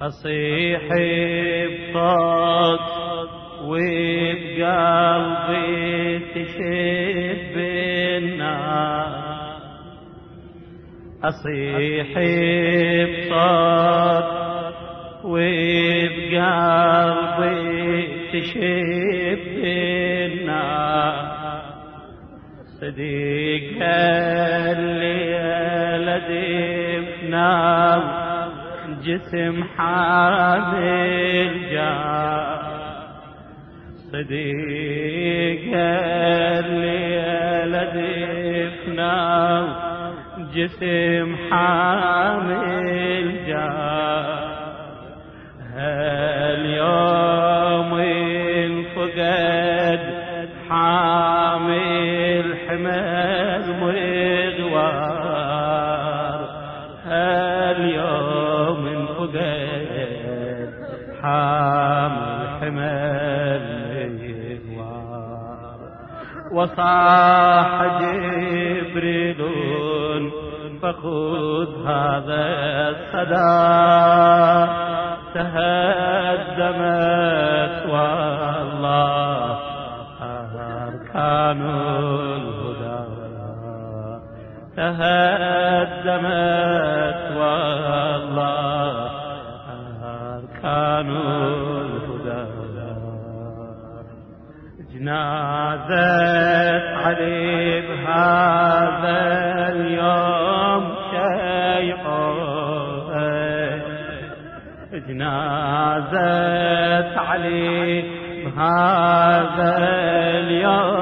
أصيح بصوت وبقلبي تشب النار أصيح بصوت وبقلبي تشب النار صديق اللي نار جسم حامل جار صديق اللي لدفنا جسم حامل جار حمل مغوار هاليوم فقد حامل حمل مغوار وصاح جبريل فخذ هذا الصدى. تهدمت والله أركان الهدى تهدمت والله أركان الهدى. جنازة علي بهذا اليوم شيعه جنازة علي بهذا اليوم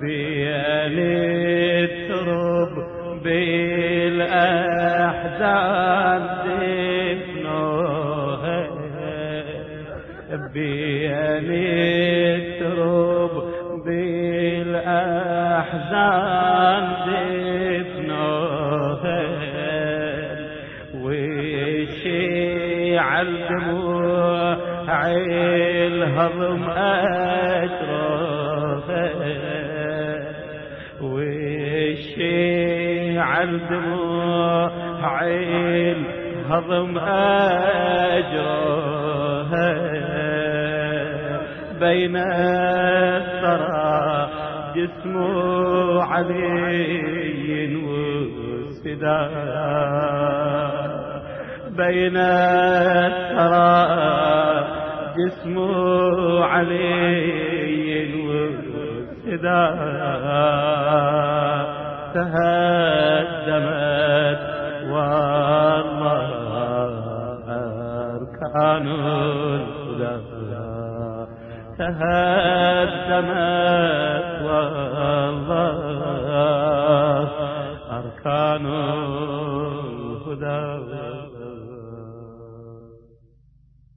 بين الترب بالأحزان دفنوه بين الترب بالأحزان دفنوه وشيع الدموع الهضم أجره وشيع الدموع الهضم أجره بين الثرى جسمه علي والسداد بين الثرى جسمه علي والسداد تهدمت والله أركان الهدى. تهدمت والله أركان الهدى